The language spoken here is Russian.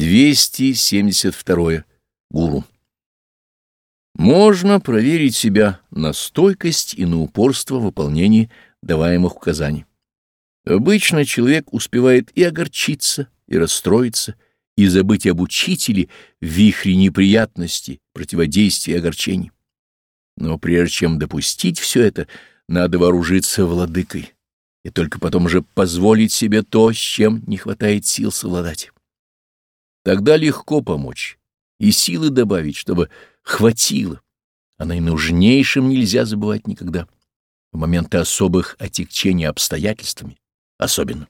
272. Гуру. Можно проверить себя на стойкость и на упорство в выполнении даваемых указаний. Обычно человек успевает и огорчиться, и расстроиться, и забыть об учителе в вихре неприятностей, противодействия и огорчений. Но прежде чем допустить все это, надо вооружиться владыкой и только потом же позволить себе то, с чем не хватает сил совладать. Тогда легко помочь и силы добавить, чтобы хватило, а наинужнейшем нельзя забывать никогда, в моменты особых отягчений обстоятельствами особенно.